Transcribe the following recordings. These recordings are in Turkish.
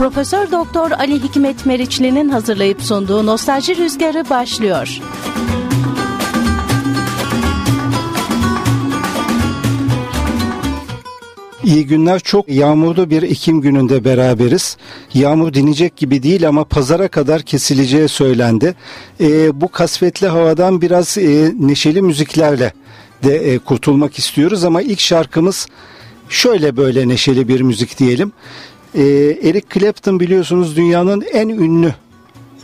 Profesör Doktor Ali Hikmet Meriçli'nin hazırlayıp sunduğu Nostalji Rüzgarı başlıyor. İyi günler. Çok yağmurlu bir Ekim gününde beraberiz. Yağmur dinecek gibi değil ama pazara kadar kesileceği söylendi. E, bu kasvetli havadan biraz e, neşeli müziklerle de e, kurtulmak istiyoruz ama ilk şarkımız şöyle böyle neşeli bir müzik diyelim. E, Eric Clapton biliyorsunuz dünyanın en ünlü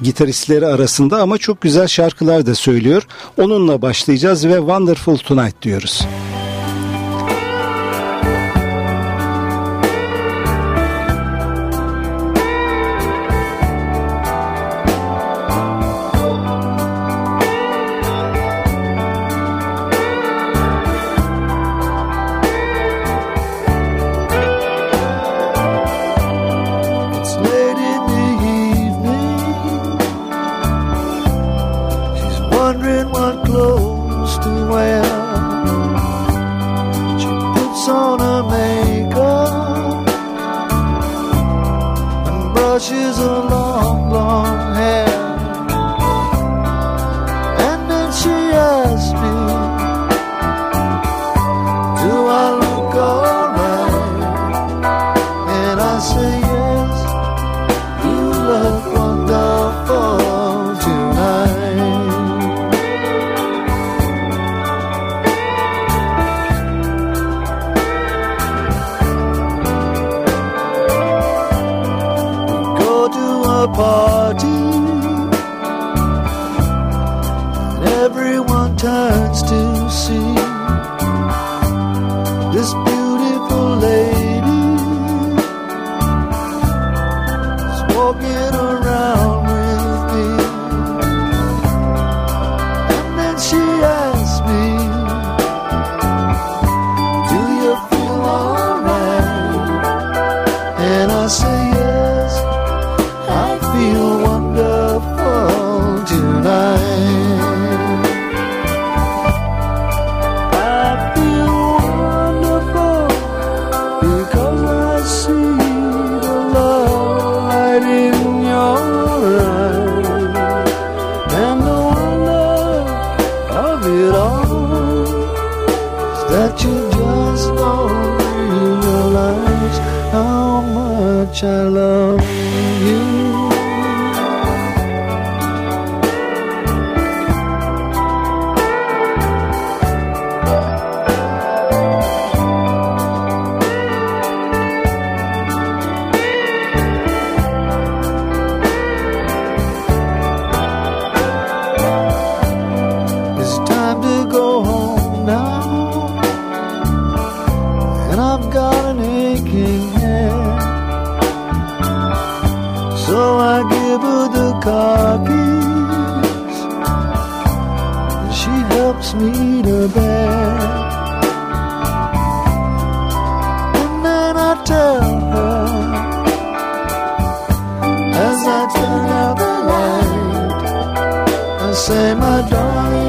gitaristleri arasında ama çok güzel şarkılar da söylüyor. Onunla başlayacağız ve Wonderful Tonight diyoruz. And then I tell her, as I turn out the light, I say, my darling.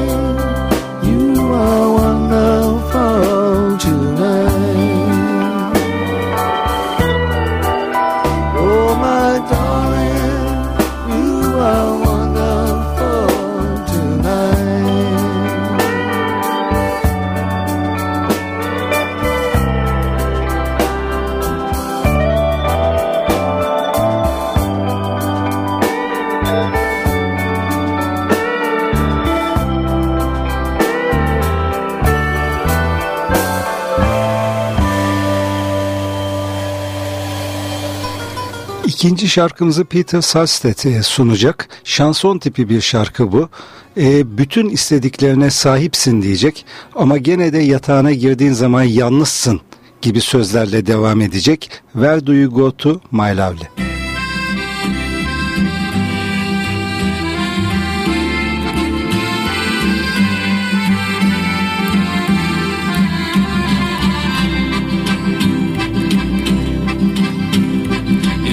İkinci şarkımızı Peter Salstedt sunacak. Şanson tipi bir şarkı bu. E, bütün istediklerine sahipsin diyecek ama gene de yatağına girdiğin zaman yalnızsın gibi sözlerle devam edecek. Where do you go to my lovely?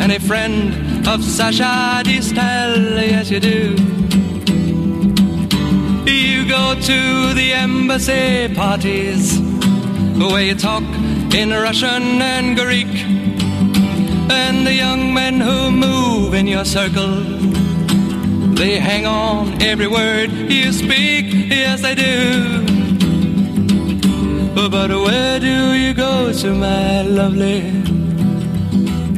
and a friend of Sasha Distel, yes you do. You go to the embassy parties where you talk in Russian and Greek, and the young men who move in your circle. They hang on every word you speak, yes they do. But where do you go to, my lovely,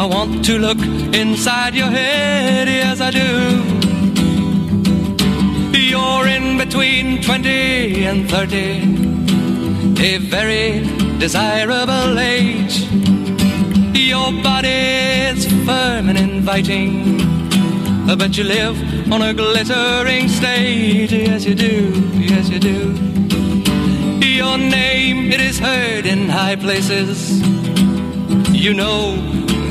I want to look inside your head, yes I do. You're in between 20 and 30, a very desirable age. Your body's firm and inviting, but you live on a glittering stage. Yes, you do, yes, you do. Your name, it is heard in high places. You know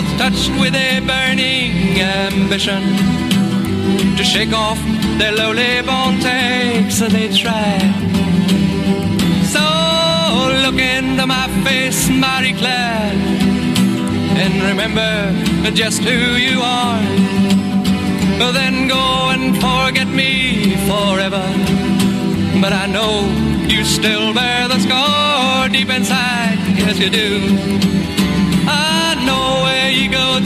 both touched with a burning ambition to shake off their lowly born takes. They try. So look into my face, Marie Claire, and remember just who you are. Then go and forget me forever. But I know you still bear the scar deep inside. Yes, you do.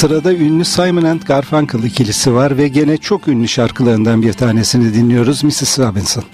Sırada ünlü Simon Garfunkel ikilisi var ve gene çok ünlü şarkılarından bir tanesini dinliyoruz Mrs. Robinson.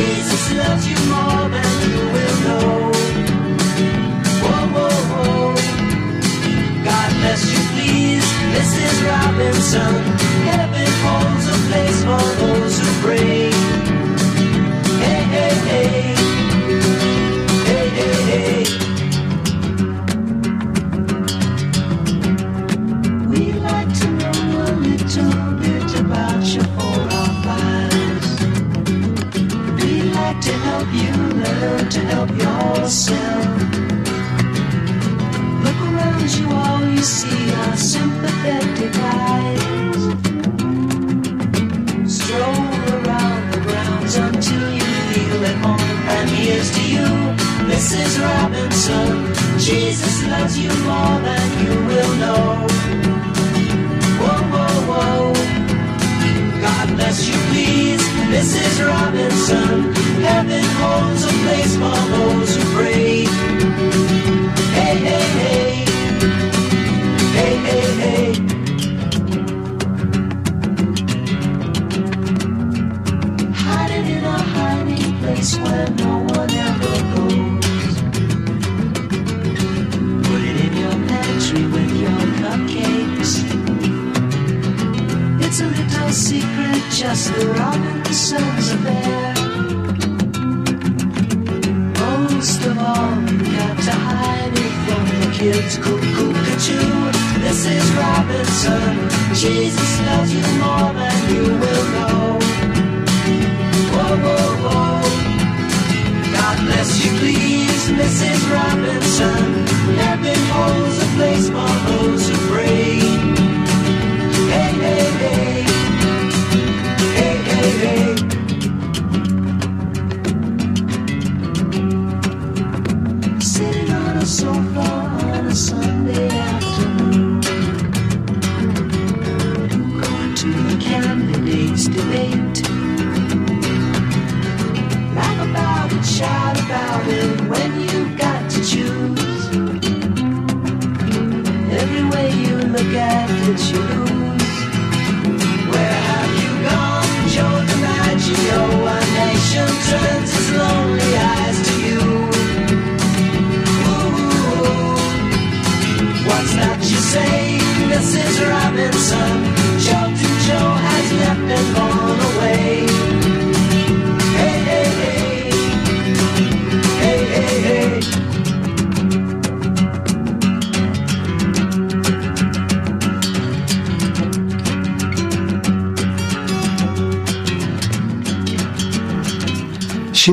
Jesus loves you more than you will know. Whoa, whoa, whoa. God bless you, please, Mrs. Robinson. Mrs. Robinson. Jesus loves you more than you will know. Whoa, whoa, whoa. God bless you, please, Mrs. Robinson. Heaven holds a place for those who pray. Hey, hey, hey. Hiding in a hiding place where no one ever goes. Put it in your pantry with your cupcakes. It's a little secret, just the Robinsons. Most of all, you got to hide it from the kids. Cuckoo, cuckoo, is Robinson. Jesus loves you more than you will know.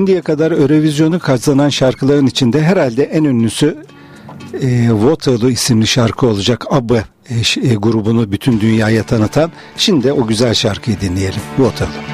Şimdiye kadar Eurovision'u kazanan şarkıların içinde herhalde en ünlüsü e, Waterloo isimli şarkı olacak. ABBA e, e, grubunu bütün dünyaya tanıtan. Şimdi o güzel şarkıyı dinleyelim. Waterloo.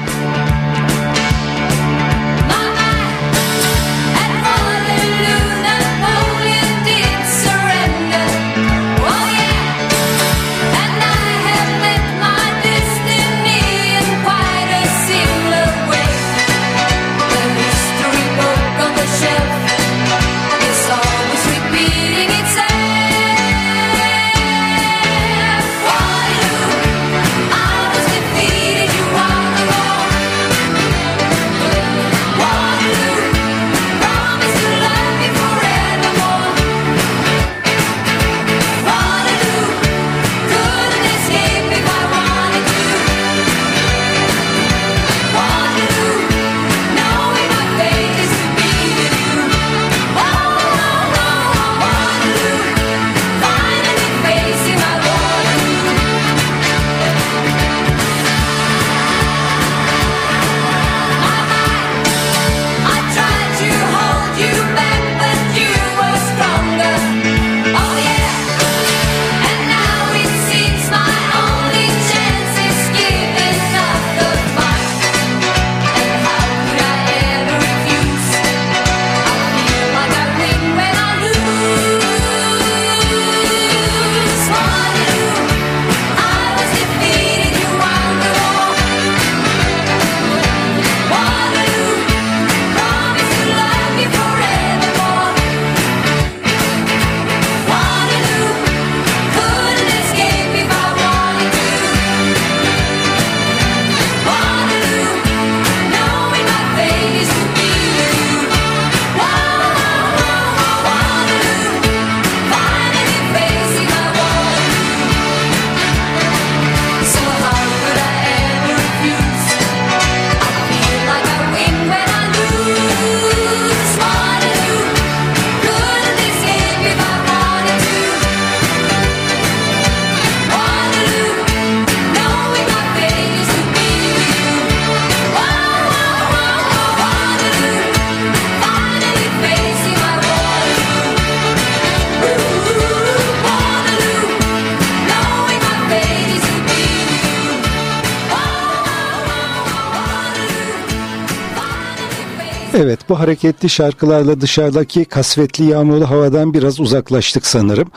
Evet bu hareketli şarkılarla dışarıdaki kasvetli yağmurlu havadan biraz uzaklaştık sanırım.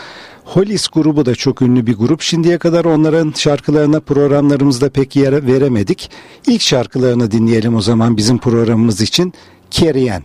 Hollis grubu da çok ünlü bir grup. Şimdiye kadar onların şarkılarına programlarımızda pek yer veremedik. İlk şarkılarını dinleyelim o zaman bizim programımız için. Carrie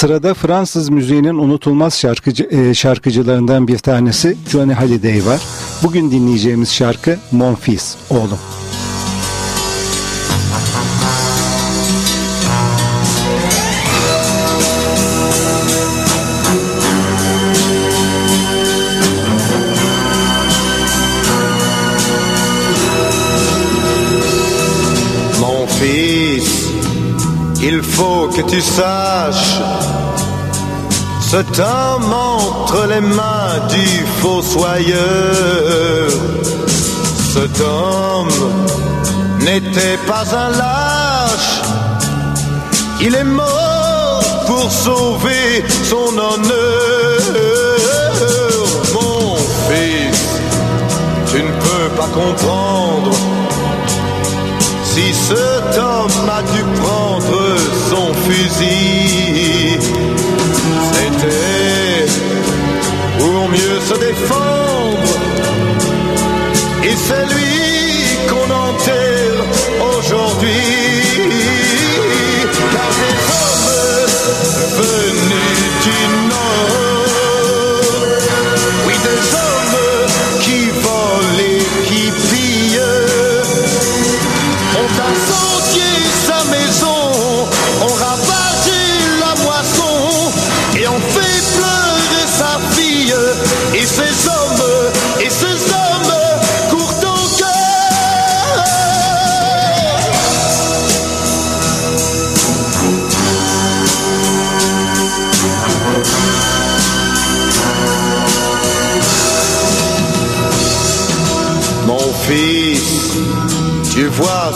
Sırada Fransız müziğinin unutulmaz şarkıcı, e, şarkıcılarından bir tanesi Johnny Hallyday var. Bugün dinleyeceğimiz şarkı Mon Fils, oğlum. Mon fils, il faut que tu saches, ce temps entre les mains du fossoyeur. Cet homme n'était pas un lâche, il est mort pour sauver son honneur. Mon fils, tu ne peux pas comprendre si cet homme a dû prendre son fusil, pour mieux se défendre. Et c'est lui qu'on enterre aujourd'hui. Car des hommes venus du nord,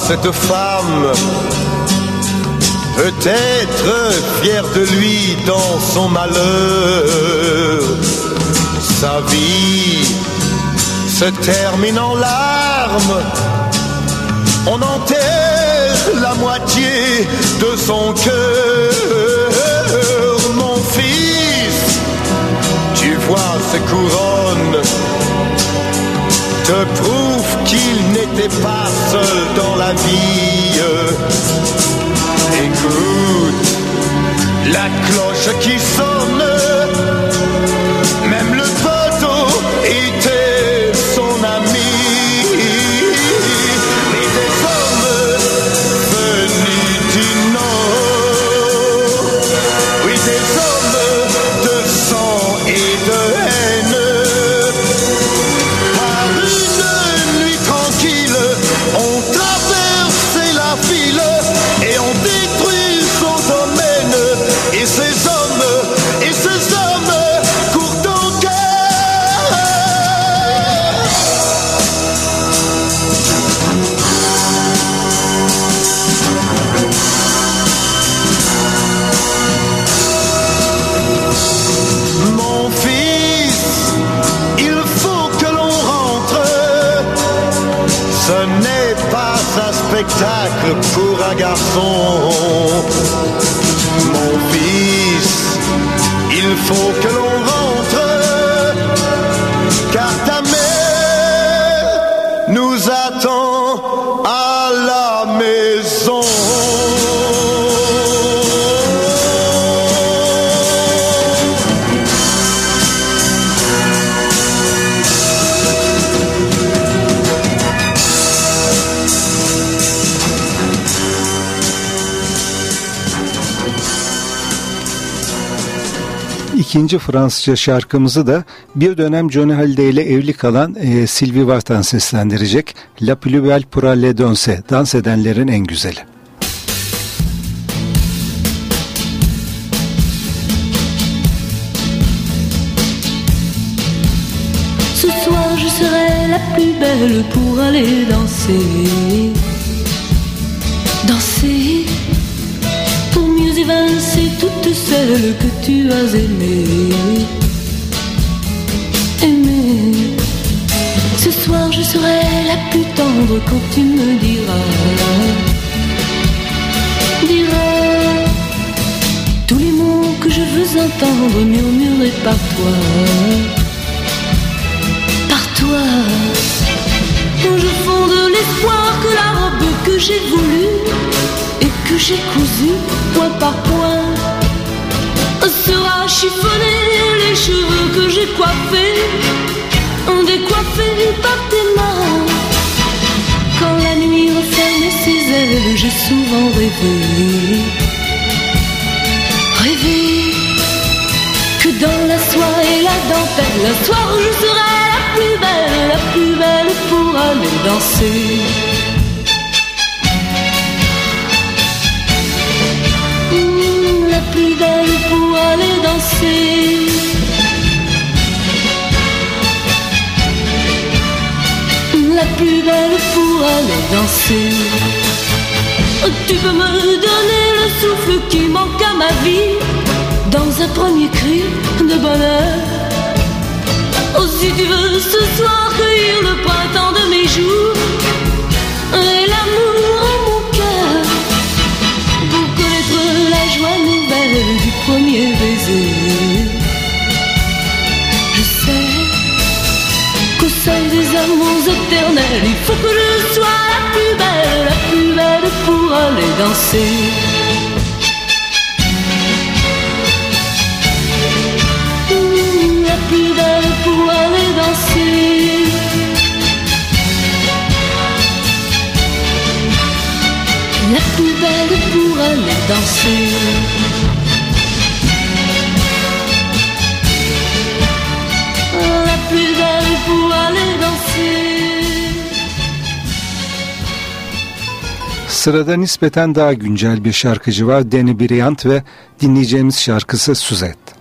cette femme peut-être fière de lui dans son malheur. Sa vie se termine en larmes. On enterre la moitié de son cœur. Mon fils, tu vois ces couronnes te prouve qu'il n'était pas seul dans la vie. Écoute la cloche qui sonne, İkinci Fransızca şarkımızı da bir dönem Johnny Hallyday ile evli kalan e, Sylvie Vartan seslendirecek. La plus belle pour aller danser, dans edenlerin en güzeli. Ce soir je serai la plus belle pour aller danser. Celles que tu as aimées. Aimer. Ce soir je serai la plus tendre quand tu me diras. Diras tous les mots que je veux entendre murmurés par toi par toi. Je fonde l'espoir que la robe que j'ai voulue et que j'ai cousue point par point sera chiffonnée. Les cheveux que j'ai coiffés, décoiffés par tes mains. Quand la nuit referme ses ailes, j'ai souvent rêvé. Rêvé que dans la soie et la dentelle, un soir je serai la plus belle, la plus belle pour aller danser. Belle pour aller danser. La plus belle pour aller danser. Tu peux me donner le souffle qui manque à ma vie dans un premier cri de bonheur. Oh, si tu veux ce soir cueillir le printemps de mes jours et l'amour premier baiser. Je sais qu'au sein des amours éternels, il faut que je sois la plus belle, la plus belle pour aller danser. La plus belle pour aller danser. La plus belle pour aller danser. Sırada nispeten daha güncel bir şarkıcı var. Danny Bryant ve dinleyeceğimiz şarkısı Suzette.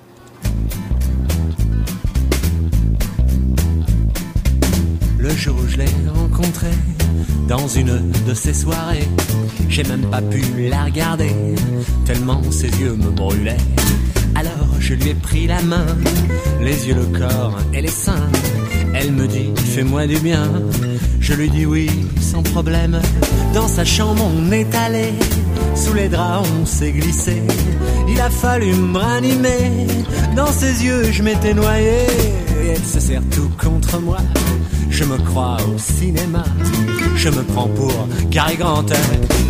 Le jour où je l'ai rencontré dans une de ces soirées. J'ai même pas pu la regarder, tellement ses yeux me brûlaient. Je lui ai pris la main, les yeux, le corps et les seins. Elle me dit, fais-moi du bien. Je lui dis oui, sans problème. Dans sa chambre, on est allé. Sous les draps, on s'est glissé. Il a fallu me ranimer. Dans ses yeux, je m'étais noyé. Et elle se serre tout contre moi. Je me crois au cinéma. Je me prends pour Cary Grant.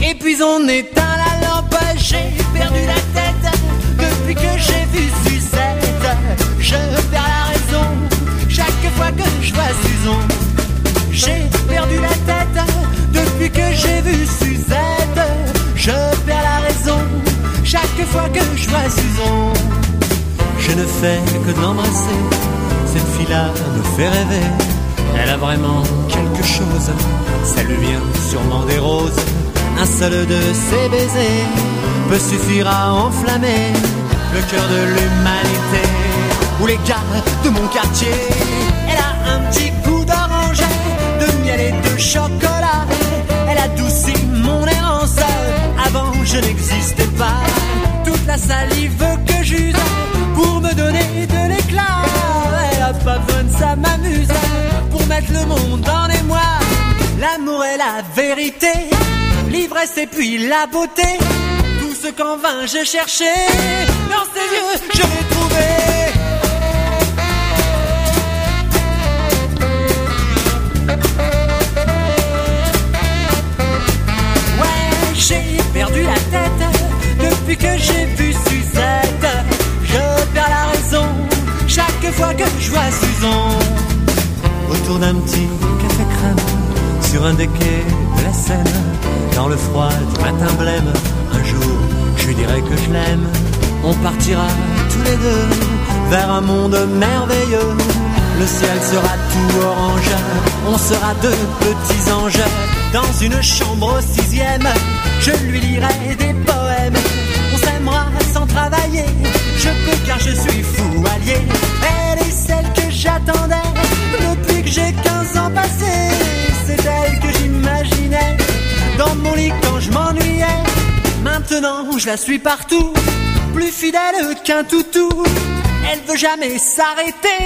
Et puis on éteint la lampe. J'ai perdu la tête. Depuis que j'ai vu Suzette, je perds la raison. Chaque fois que je vois Susan, j'ai perdu la tête. Depuis que j'ai vu Suzette, je perds la raison. Chaque fois que je vois Susan, je ne fais que de l'embrasser. Cette fille-là me fait rêver. Elle a vraiment quelque chose. Ça lui vient sûrement des roses. Un seul de ses baisers peut suffire à enflammer le cœur de l'humanité. Ou les gars de mon quartier. Elle a un petit goût d'orange, de miel et de chocolat. Elle adoucit mon errance. Avant, je n'existais pas. Toute la salive que j'use pour me donner le monde en émoi. L'amour est la vérité, l'ivresse et puis la beauté. Tout ce qu'en vain je cherchais, dans ses yeux je l'ai trouvé. Ouais, j'ai perdu la tête depuis que j'ai vu Suzette. Je perds la raison chaque fois que je vois Susan. Autour d'un petit café crème, sur un des quais de la Seine, dans le froid du matin blême, un jour je lui dirai que je l'aime. On partira tous les deux vers un monde merveilleux. Le ciel sera tout orange, on sera deux petits anges dans une chambre au sixième. Je lui lirai des poèmes, on s'aimera sans travailler. Je peux car je suis fou allié. Elle est celle que j'attendais j'ai 15 ans passés. C'est elle que j'imaginais dans mon lit quand je m'ennuyais. Maintenant je la suis partout, plus fidèle qu'un toutou. Elle veut jamais s'arrêter.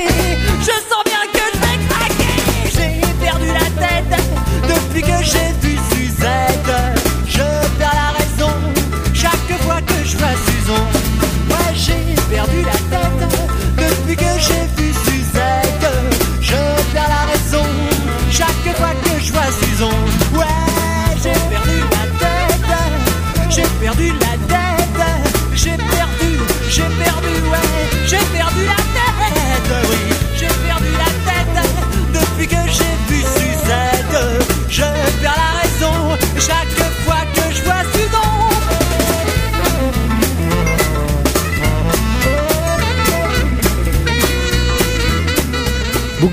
Je sens bien que je vais craquer. J'ai perdu la tête depuis que j'ai vu Suzette. Je perds la raison chaque fois que je vois. Ouais, j'ai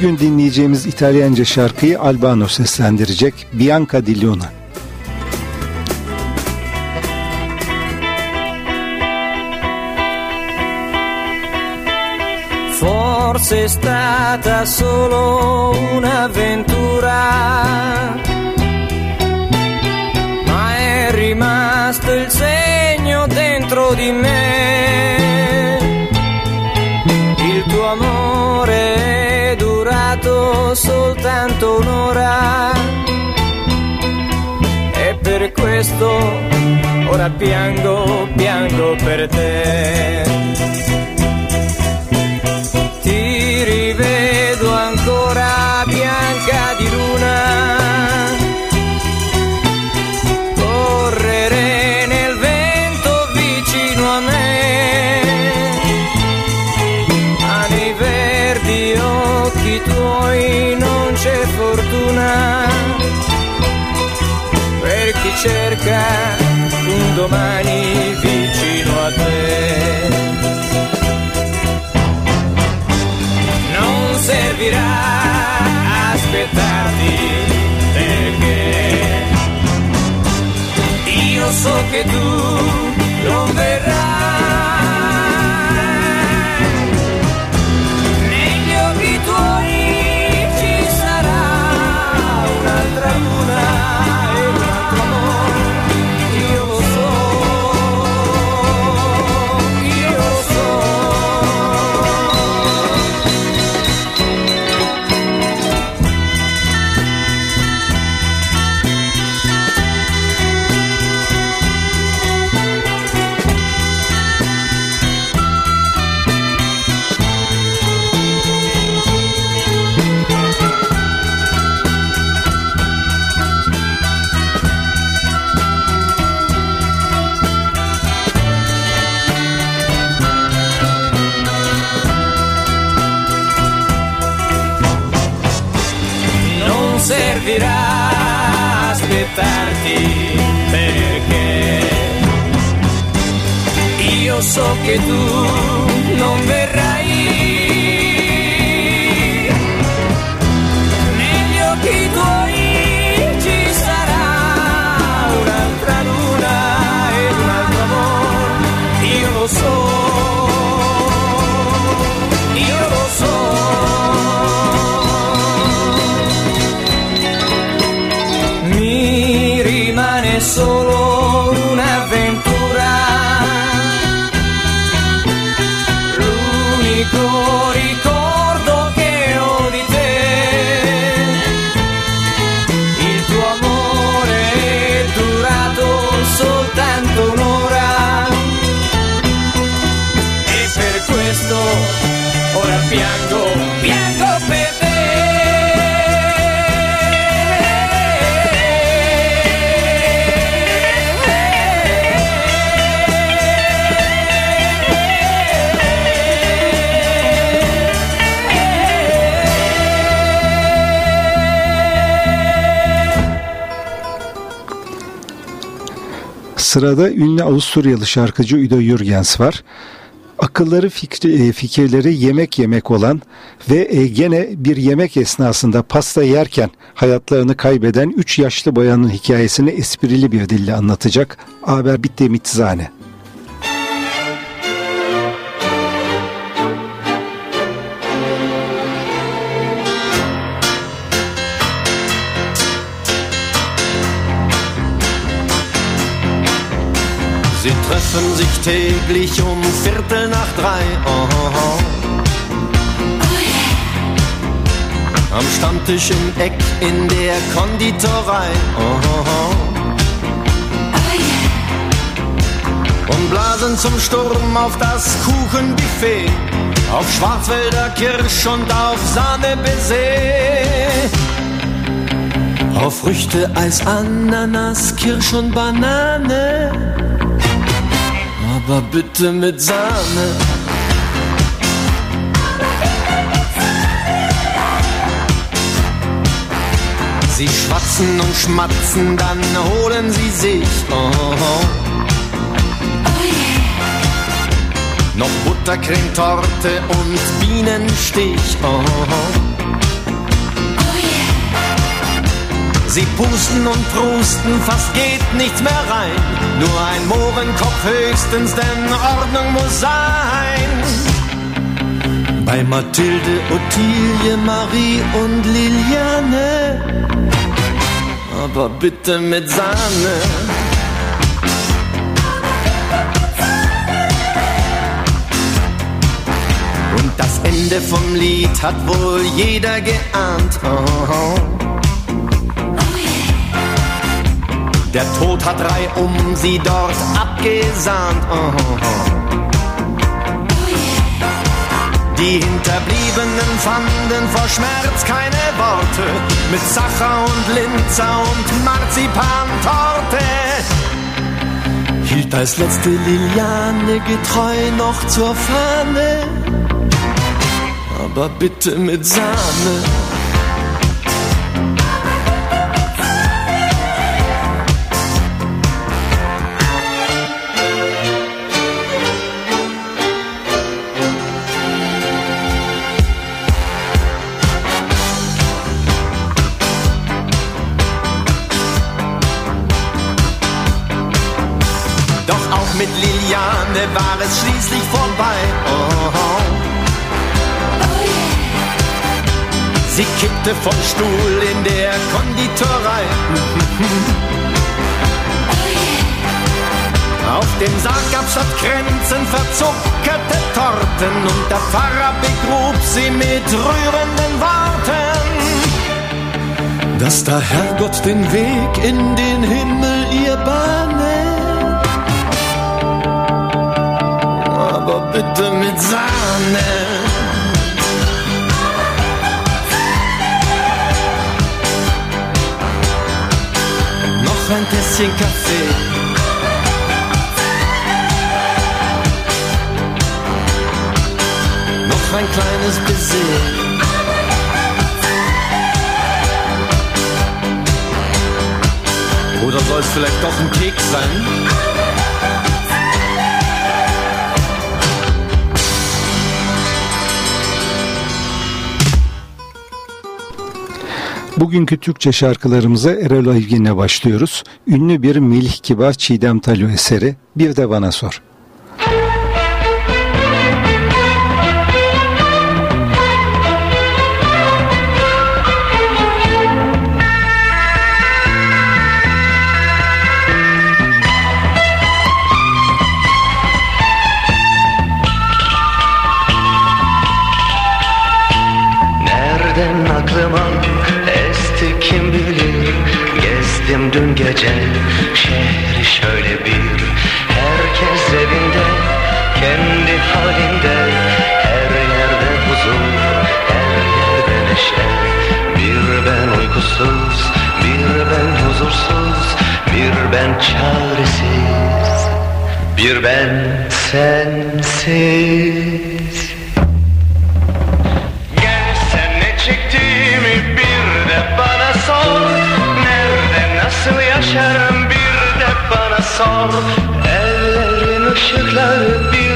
Bugün dinleyeceğimiz İtalyanca şarkıyı Albano seslendirecek Bianca Di Luna. Forse è stata solo un'avventura, ma è rimasto il segno dentro di me. Il tuo amore durato soltanto un'ora e per questo ora piango, piango per te. Cerca un domani vicino a te. non servirà aspettarti perché io so che tu non verrai. Sırada ünlü Avusturyalı şarkıcı Udo Jürgens var. Akılları fikri, e, fikirleri yemek yemek olan ve e, gene bir yemek esnasında pasta yerken hayatlarını kaybeden 3 yaşlı bayanın hikayesini esprili bir dille anlatacak. Aber bitte mit Sie treffen sich täglich um Viertel nach drei. Oh, oh, oh. Am Stammtisch im Eck in der Konditorei. Oh, oh, oh. Und blasen zum Sturm auf das Kuchenbuffet. Auf Schwarzwälder Kirsch und auf Sahne Auf Früchte, Eis, Ananas, Kirsch und Banane. Aber bitte mit Sahne. Sie schwatzen und schmatzen, dann holen sie sich. Oh, oh. Noch Buttercremetorte und Bienenstich. Oh, oh. Sie pusten und prusten, fast geht nichts mehr rein. Nur ein Mohrenkopf höchstens, denn Ordnung muss sein. Bei Mathilde, Ottilie, Marie und Liliane. Aber bitte mit Sahne. Und das Ende vom Lied hat wohl jeder geahnt. Oh, Der Tod hat Reihe um sie dort abgesahnt. Oh, oh, oh. Die Hinterbliebenen fanden vor Schmerz keine Worte. Mit Sacher und Linzer und Marzipantorte. Hielt als letzte Liliane getreu noch zur Fahne. Aber bitte mit Sahne. War es schließlich vorbei. Oh, oh. Sie kippte vom Stuhl in der Konditorei. Auf dem Sarg gab statt Kränzen verzuckerte Torten und der Pfarrer begrub sie mit rührenden Worten. Dass der Herrgott den Weg in den Himmel ihr bahne. Aber bitte mit Sahne. Noch ein Tässchen Kaffee. Noch ein kleines Baiser. Oder soll es vielleicht doch ein Keks sein? Bugünkü Türkçe şarkılarımıza Erol Evgin'le başlıyoruz. Ünlü bir Melih Kibar Çiğdem Talu eseri Bir de Bana Sor. Bir ben çaresiz bir ben sensiz. Gel sen ne çektiğimi bir de bana sor. Nerede nasıl yaşarım bir de bana sor. Ellerin ışıkları bir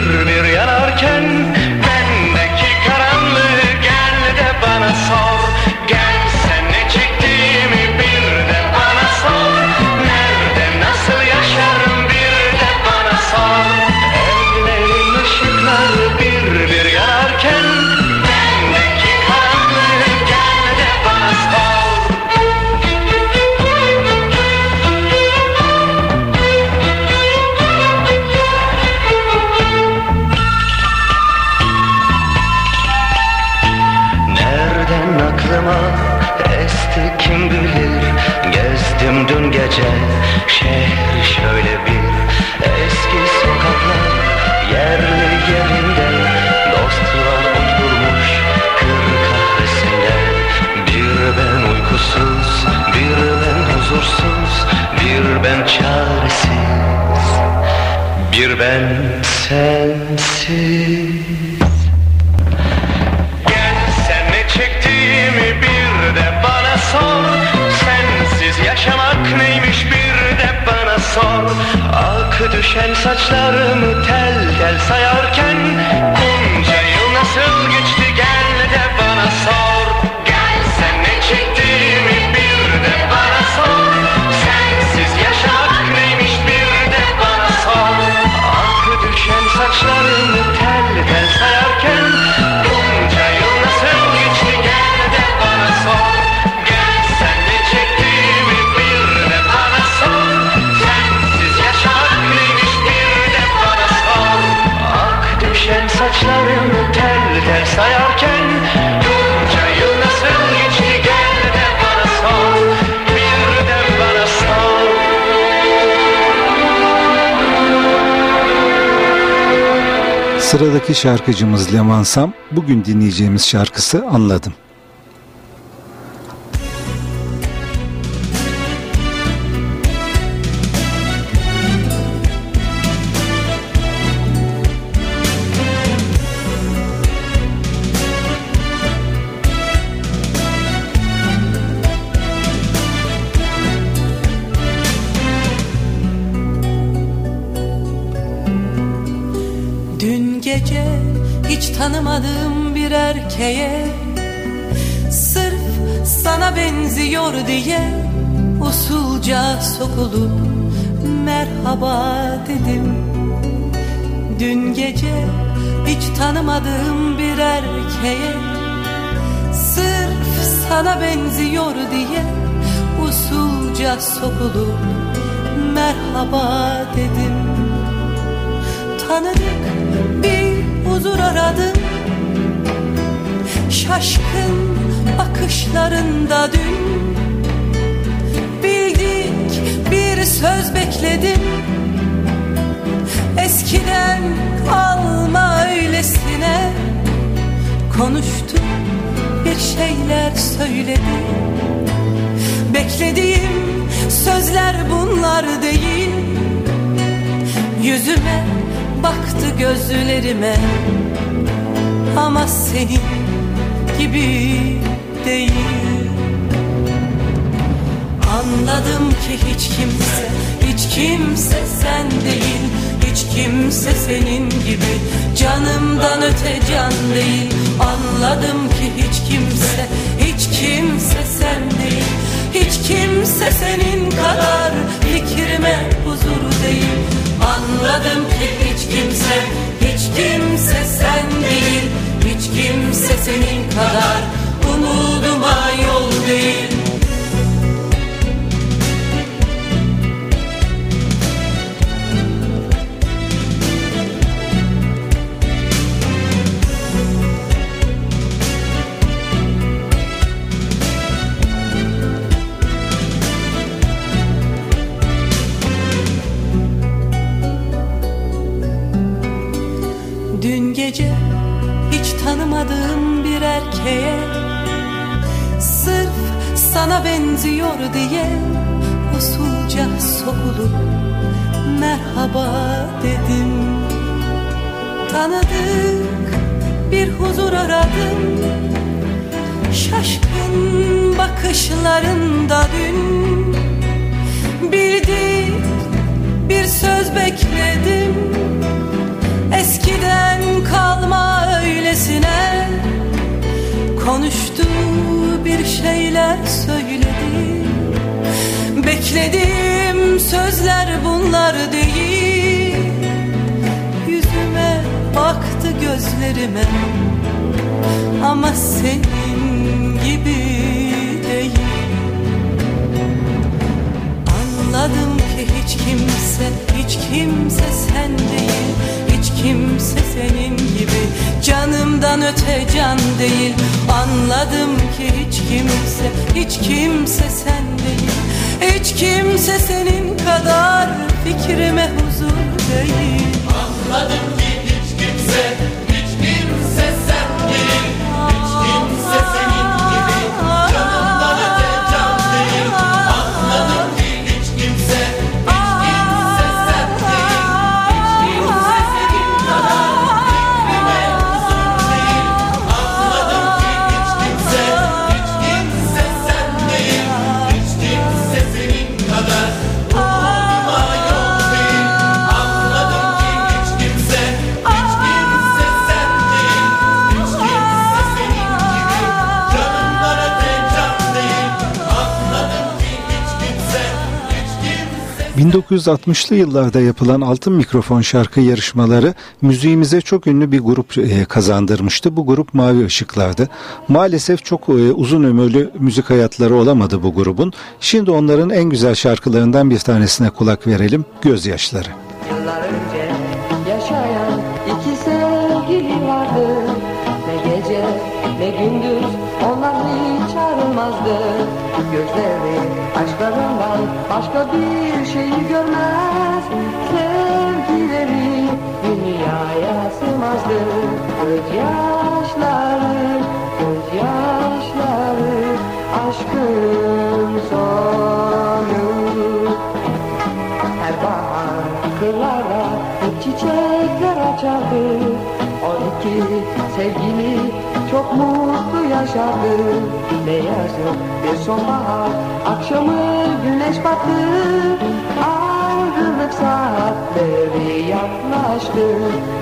Bir ben çaresiz, bir ben sensiz. Gel sen ne çektiğimi bir de bana sor. Sensiz yaşamak neymiş bir de bana sor. Akı düşen saçlarımı tel tel sayarken Bunca yıl nasıl geçti gel de bana sor Sıradaki şarkıcımız Leman Sam. Bugün dinleyeceğimiz şarkısı Anladım. Konuştu bir şeyler söyledi. Beklediğim sözler bunlar değil. Yüzüme baktı gözlerime. Ama senin gibi değil. Anladım ki hiç kimse, hiç kimse sen değil Hiç kimse senin gibi canımdan öte can değil. Anladım ki hiç kimse, hiç kimse sen değil. Hiç kimse senin kadar fikrime huzur değil. Anladım ki hiç kimse, hiç kimse sen değil. Hiç kimse senin kadar umuduma yol değil tanımadığım bir erkeğe. Sırf sana benziyor diye usulca sokulup merhaba dedim. Tanıdık bir huzur aradım. Şaşkın bakışlarında dün. Bildik bir söz bekledim Konuştu bir şeyler söyledi. Beklediğim sözler bunlar değil. Yüzüme baktı gözlerime. Ama senin gibi değil. Anladım ki hiç kimse, hiç kimse sen değil kimse senin gibi canımdan öte can değil. Anladım ki hiç kimse, hiç kimse sen değil. Hiç kimse senin kadar fikrime huzur değil. Anladım ki hiç kimse, 1960'lı yıllarda yapılan Altın Mikrofon şarkı yarışmaları müziğimize çok ünlü bir grup e, kazandırmıştı. Bu grup Mavi Işıklar'dı. Maalesef çok e, uzun ömürlü müzik hayatları olamadı bu grubun. Şimdi onların en güzel şarkılarından bir tanesine kulak verelim. Gözyaşları. Yıllar önce yaşayan iki sevgili vardı Ne gece ne gündüz onlar hiç ayrılmazdı Gözleri başka bir şeyi görmez. Sevgileri dünyaya sığmazdı. Gözyaşları, gözyaşları Aşkın sonu. Her bahar kırlarda hep çiçekler açardı. O iki sevgili çok mutlu yaşardı Ne yazın bir sonbahar akşamı güneş battı. Ayrılık saatleri yaklaştı.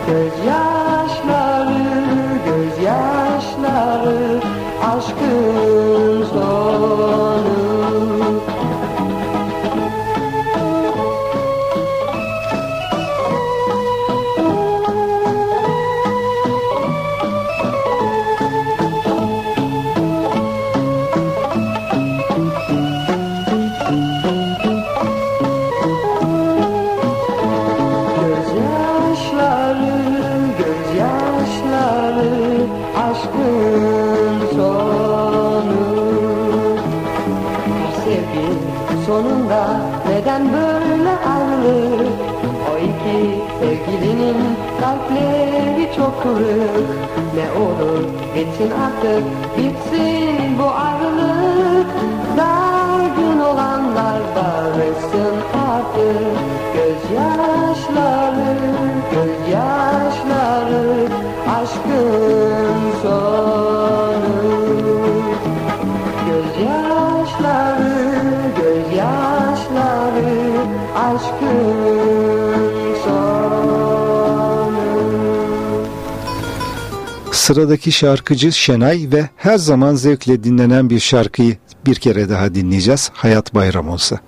Gözyaşları, gözyaşları Aşkın sonu kırık. Ne olur bitsin artık bitsin bu ayrılık Dargın olanlar barışsın artık. Gözyaşları, Sıradaki şarkıcı Şenay ve her zaman zevkle dinlenen bir şarkıyı bir kere daha dinleyeceğiz. Hayat bayram olsa.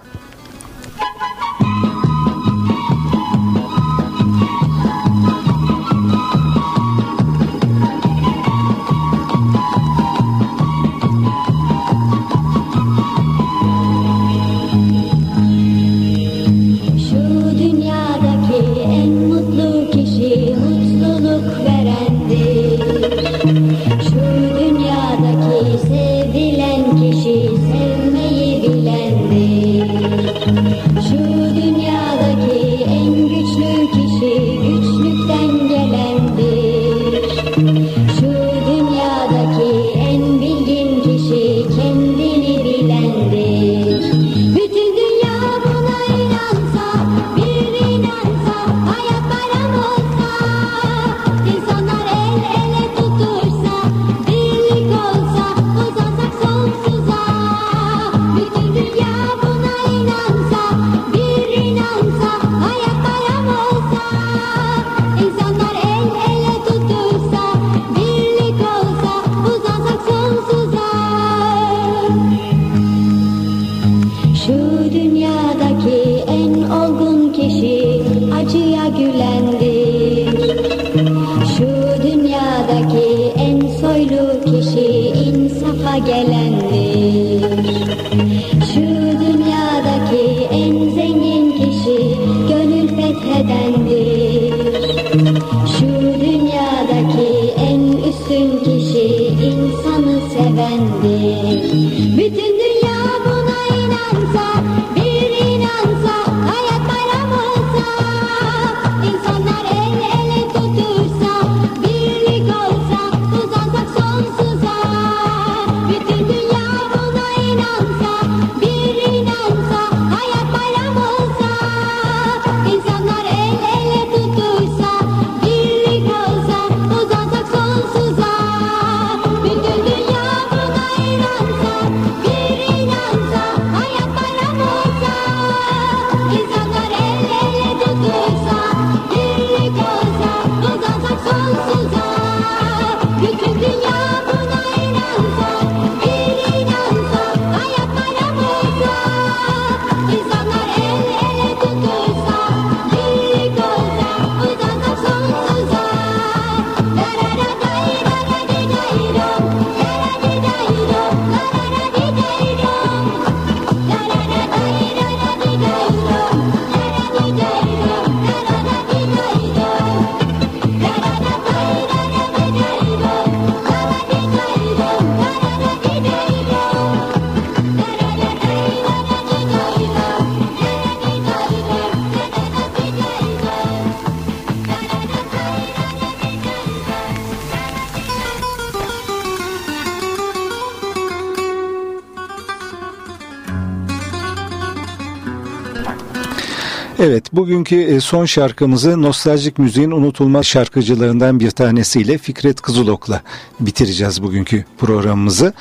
Evet, bugünkü e, son şarkımızı nostaljik müziğin unutulmaz şarkıcılarından bir tanesiyle Fikret Kızılok'la bitireceğiz bugünkü programımızı.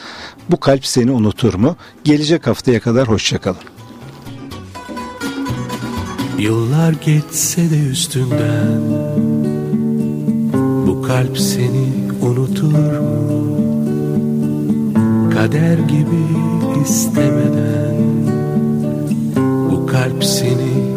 Bu kalp seni unutur mu? Gelecek haftaya kadar hoşçakalın. Yıllar geçse de üstünden Bu kalp seni unutur mu? Kader gibi istemeden Bu kalp seni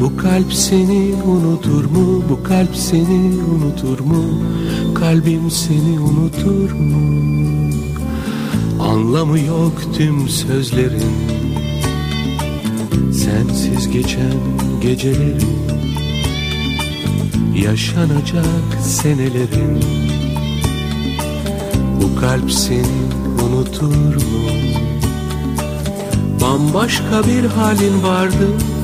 Bu kalp seni unutur mu? Bu kalp seni unutur mu? Kalbim seni unutur mu? Anlamı yok tüm sözlerin Sensiz geçen gecelerin Yaşanacak senelerin Bu kalp seni unutur mu? Bambaşka bir halin vardı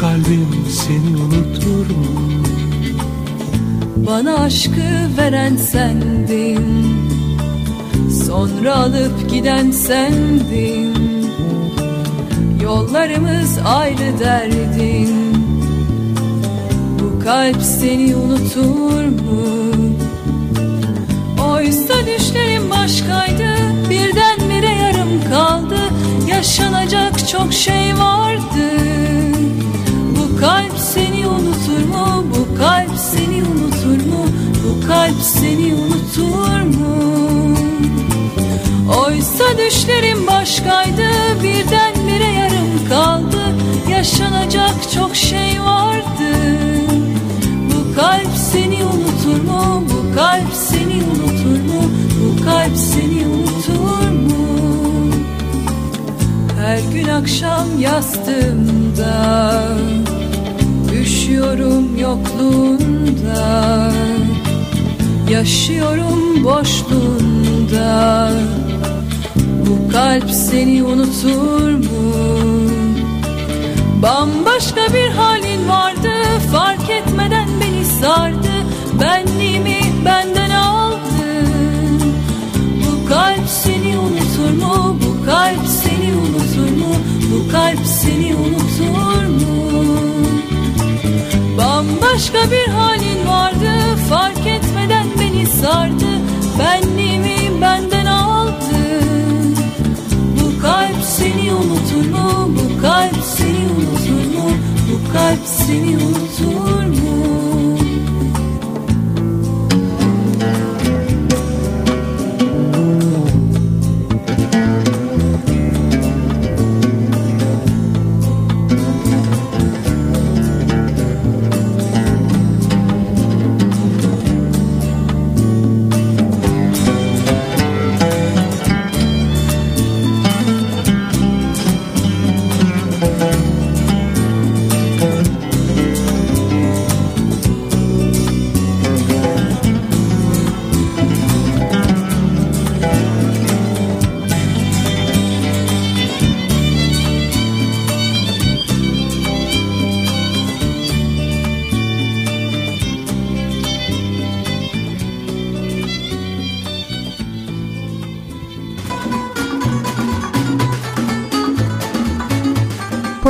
Kalbim seni unutur mu? Bana aşkı veren sendin. Sonra alıp giden sendin. Yollarımız ayrı derdin. Bu kalp seni unutur mu? Oysa düşlerim başkaydı Birdenbire yarım kaldı. Yaşanacak çok şey vardı kalp seni unutur mu? Bu kalp seni unutur mu? Bu kalp seni unutur mu? Oysa düşlerim başkaydı Birdenbire yarım kaldı Yaşanacak çok şey vardı Bu kalp seni unutur mu? Bu kalp seni unutur mu? Bu kalp seni unutur mu? Her gün akşam yastığımda Üşüyorum yokluğunda. Yaşıyorum boşluğunda. Bu kalp seni unutur Bambaşka bir halin vardı Fark etmeden beni sardı Benliğimi benden aldı Bu kalp seni unutur mu? Bu kalp seni unutur mu? Bu kalp seni unutur